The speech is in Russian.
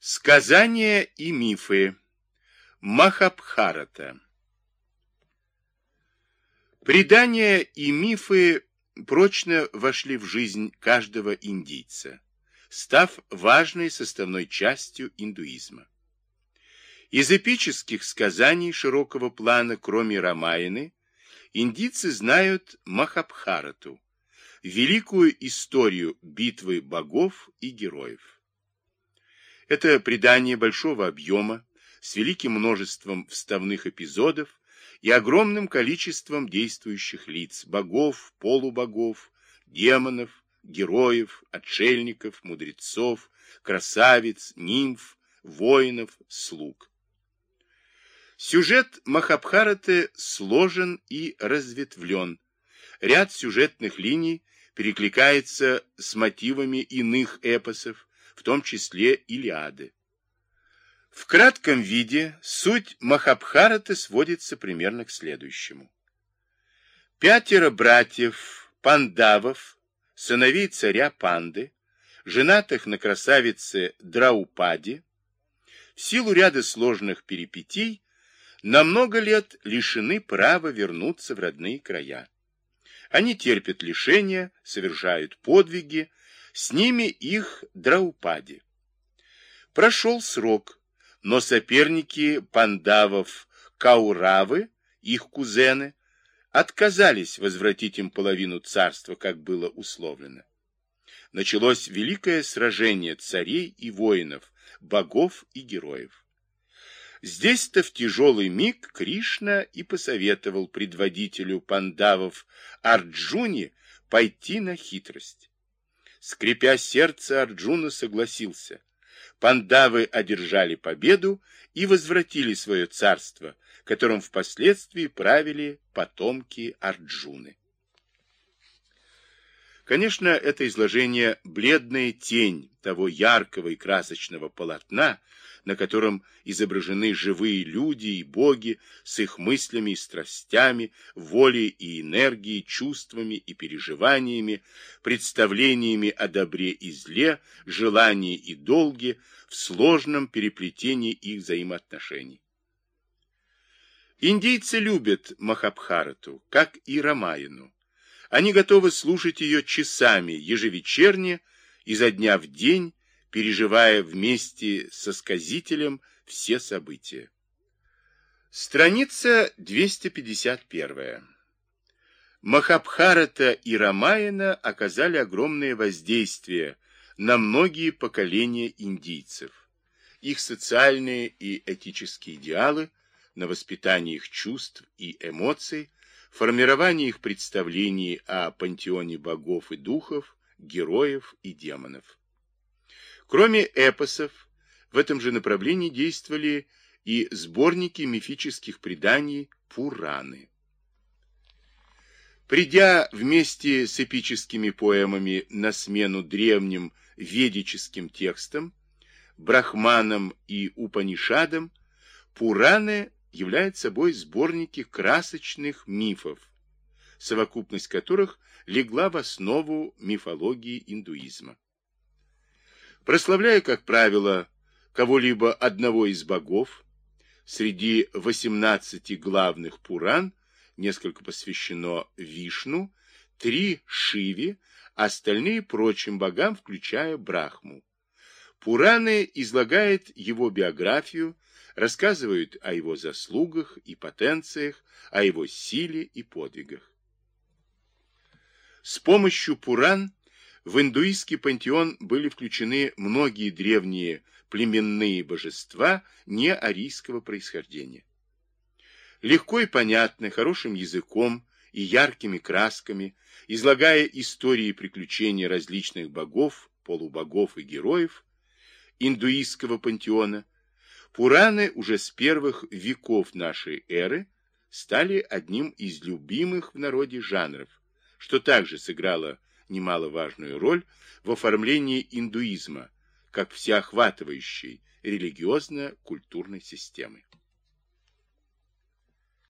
Сказания и мифы. Махабхарата. Предания и мифы прочно вошли в жизнь каждого индийца, став важной составной частью индуизма. Из эпических сказаний широкого плана, кроме Рамаяны, индийцы знают Махабхарату, великую историю битвы богов и героев. Это предание большого объема, с великим множеством вставных эпизодов и огромным количеством действующих лиц, богов, полубогов, демонов, героев, отшельников, мудрецов, красавиц, нимф, воинов, слуг. Сюжет Махабхараты сложен и разветвлен. Ряд сюжетных линий перекликается с мотивами иных эпосов, в том числе Илиады. В кратком виде суть Махабхараты сводится примерно к следующему. Пятеро братьев Пандавов, сыновей царя Панды, женатых на красавице Драупаде, в силу ряда сложных перипетий, на много лет лишены права вернуться в родные края. Они терпят лишения, совершают подвиги, с ними их Драупади. Прошел срок, но соперники пандавов Кауравы, их кузены, отказались возвратить им половину царства, как было условлено. Началось великое сражение царей и воинов, богов и героев. Здесь-то в тяжелый миг Кришна и посоветовал предводителю пандавов Арджуне пойти на хитрость. Скрипя сердце, Арджуна согласился. Пандавы одержали победу и возвратили свое царство, которым впоследствии правили потомки Арджуны. Конечно, это изложение – бледная тень того яркого и красочного полотна, на котором изображены живые люди и боги с их мыслями и страстями, волей и энергией, чувствами и переживаниями, представлениями о добре и зле, желании и долге в сложном переплетении их взаимоотношений. Индийцы любят Махабхарату, как и Рамаяну. Они готовы слушать ее часами, ежевечерне, изо дня в день, переживая вместе со сказителем все события. Страница 251. Махабхарата и Рамаяна оказали огромное воздействие на многие поколения индийцев. Их социальные и этические идеалы, на воспитание их чувств и эмоций, формирование их представлений о пантеоне богов и духов, героев и демонов. Кроме эпосов, в этом же направлении действовали и сборники мифических преданий Пураны. Придя вместе с эпическими поэмами на смену древним ведическим текстам, Брахманам и Упанишадам, Пураны являют собой сборники красочных мифов, совокупность которых легла в основу мифологии индуизма. Прославляя, как правило, кого-либо одного из богов, среди 18 главных Пуран несколько посвящено Вишну, три Шиве, остальные прочим богам, включая Брахму. Пураны излагают его биографию, рассказывают о его заслугах и потенциях, о его силе и подвигах. С помощью Пуран в индуистский пантеон были включены многие древние племенные божества не арийского происхождения. Легко и понятно, хорошим языком и яркими красками, излагая истории и приключения различных богов, полубогов и героев индуистского пантеона, Пураны уже с первых веков нашей эры стали одним из любимых в народе жанров, что также сыграло немаловажную роль в оформлении индуизма, как всеохватывающей религиозно-культурной системы.